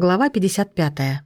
Глава 55.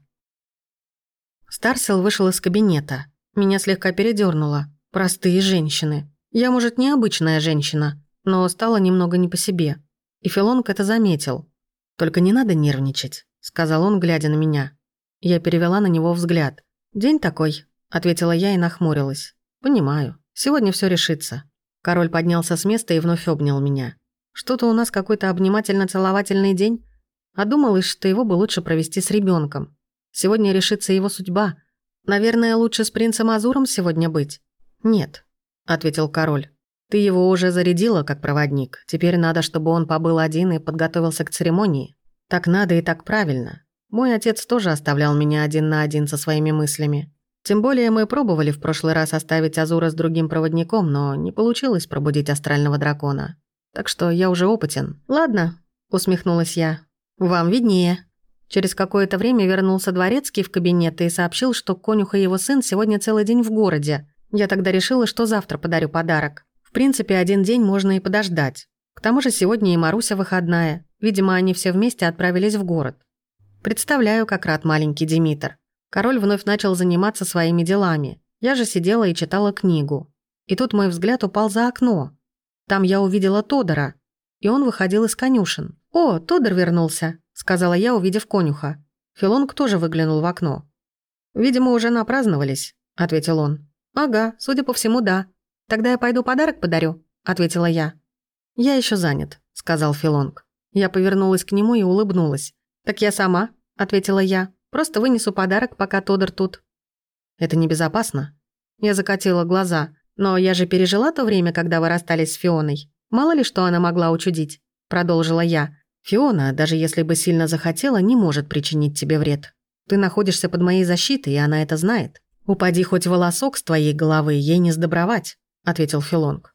Старсел вышел из кабинета. Меня слегка передёрнуло. Простые женщины. Я, может, необычная женщина, но стала немного не по себе. И Филонг это заметил. «Только не надо нервничать», — сказал он, глядя на меня. Я перевела на него взгляд. «День такой», — ответила я и нахмурилась. «Понимаю. Сегодня всё решится». Король поднялся с места и вновь обнял меня. «Что-то у нас какой-то обнимательно-целовательный день?» А думалось, что его бы лучше провести с ребенком. Сегодня решится его судьба. Наверное, лучше с принцем Азуром сегодня быть. «Нет», — ответил король. «Ты его уже зарядила как проводник. Теперь надо, чтобы он побыл один и подготовился к церемонии. Так надо и так правильно. Мой отец тоже оставлял меня один на один со своими мыслями. Тем более мы пробовали в прошлый раз оставить Азура с другим проводником, но не получилось пробудить астрального дракона. Так что я уже опытен. Ладно, усмехнулась я. «Вам виднее». Через какое-то время вернулся дворецкий в кабинет и сообщил, что конюх и его сын сегодня целый день в городе. Я тогда решила, что завтра подарю подарок. В принципе, один день можно и подождать. К тому же сегодня и Маруся выходная. Видимо, они все вместе отправились в город. Представляю, как рад маленький Димитр. Король вновь начал заниматься своими делами. Я же сидела и читала книгу. И тут мой взгляд упал за окно. Там я увидела Тодора, и он выходил из конюшен. «О, Тодор вернулся», — сказала я, увидев конюха. Филонг тоже выглянул в окно. «Видимо, уже напраздновались», — ответил он. «Ага, судя по всему, да. Тогда я пойду подарок подарю», — ответила я. «Я еще занят», — сказал Филонг. Я повернулась к нему и улыбнулась. «Так я сама», — ответила я. «Просто вынесу подарок, пока Тодор тут». «Это небезопасно». Я закатила глаза. «Но я же пережила то время, когда вы расстались с Фионой. Мало ли, что она могла учудить», — продолжила я. Фиона, даже если бы сильно захотела, не может причинить тебе вред. Ты находишься под моей защитой, и она это знает. Упади хоть волосок с твоей головы, ей не сдобровать», — ответил Филонг.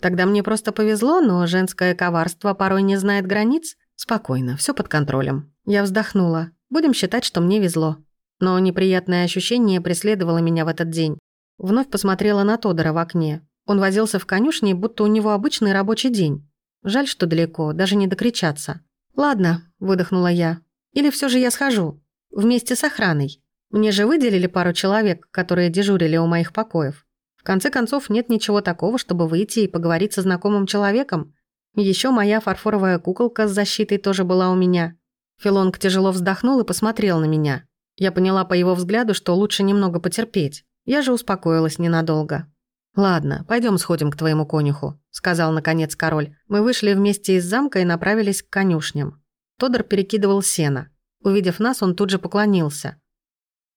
«Тогда мне просто повезло, но женское коварство порой не знает границ. Спокойно, все под контролем». Я вздохнула. Будем считать, что мне везло. Но неприятное ощущение преследовало меня в этот день. Вновь посмотрела на Тодора в окне. Он возился в конюшне, будто у него обычный рабочий день. Жаль, что далеко, даже не докричаться. «Ладно», – выдохнула я. «Или все же я схожу. Вместе с охраной. Мне же выделили пару человек, которые дежурили у моих покоев. В конце концов, нет ничего такого, чтобы выйти и поговорить со знакомым человеком. Еще моя фарфоровая куколка с защитой тоже была у меня». Филонг тяжело вздохнул и посмотрел на меня. Я поняла по его взгляду, что лучше немного потерпеть. Я же успокоилась ненадолго. «Ладно, пойдем сходим к твоему конюху», — сказал наконец король. Мы вышли вместе из замка и направились к конюшням. Тодор перекидывал сено. Увидев нас, он тут же поклонился.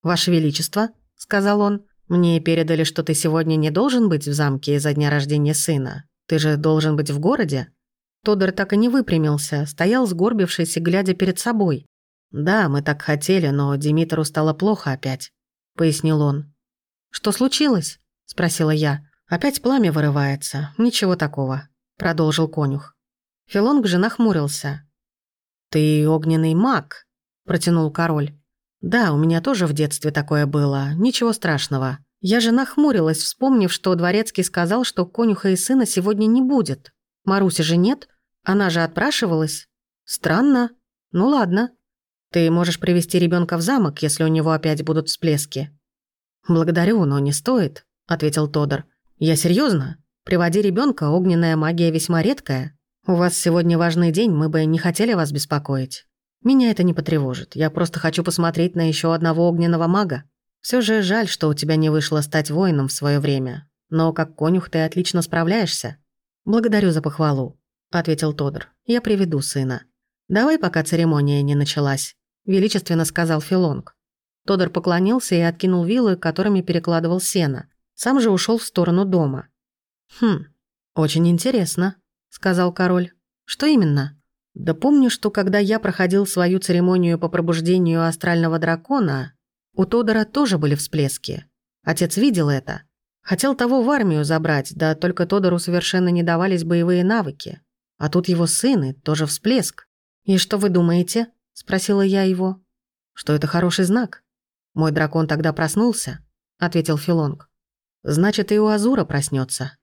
«Ваше Величество», — сказал он, — «мне передали, что ты сегодня не должен быть в замке из-за дня рождения сына. Ты же должен быть в городе». Тодор так и не выпрямился, стоял сгорбившись и глядя перед собой. «Да, мы так хотели, но Димитру стало плохо опять», — пояснил он. «Что случилось?» — спросила я. «Опять пламя вырывается. Ничего такого», — продолжил конюх. Филонг же нахмурился. «Ты огненный маг», — протянул король. «Да, у меня тоже в детстве такое было. Ничего страшного. Я же нахмурилась, вспомнив, что дворецкий сказал, что конюха и сына сегодня не будет. Маруси же нет. Она же отпрашивалась. Странно. Ну ладно. Ты можешь привести ребенка в замок, если у него опять будут всплески». «Благодарю, но не стоит», — ответил Тодор. «Я серьезно. Приводи ребенка, огненная магия весьма редкая. У вас сегодня важный день, мы бы не хотели вас беспокоить. Меня это не потревожит. Я просто хочу посмотреть на еще одного огненного мага. Все же жаль, что у тебя не вышло стать воином в свое время. Но как конюх ты отлично справляешься. Благодарю за похвалу», — ответил Тодор. «Я приведу сына. Давай, пока церемония не началась», — величественно сказал Филонг. Тодор поклонился и откинул вилы, которыми перекладывал сено. Сам же ушел в сторону дома. «Хм, очень интересно», — сказал король. «Что именно?» «Да помню, что когда я проходил свою церемонию по пробуждению астрального дракона, у Тодора тоже были всплески. Отец видел это. Хотел того в армию забрать, да только Тодору совершенно не давались боевые навыки. А тут его сын тоже всплеск. «И что вы думаете?» – спросила я его. «Что это хороший знак. Мой дракон тогда проснулся», – ответил Филонг. Значит, и у Азура проснется.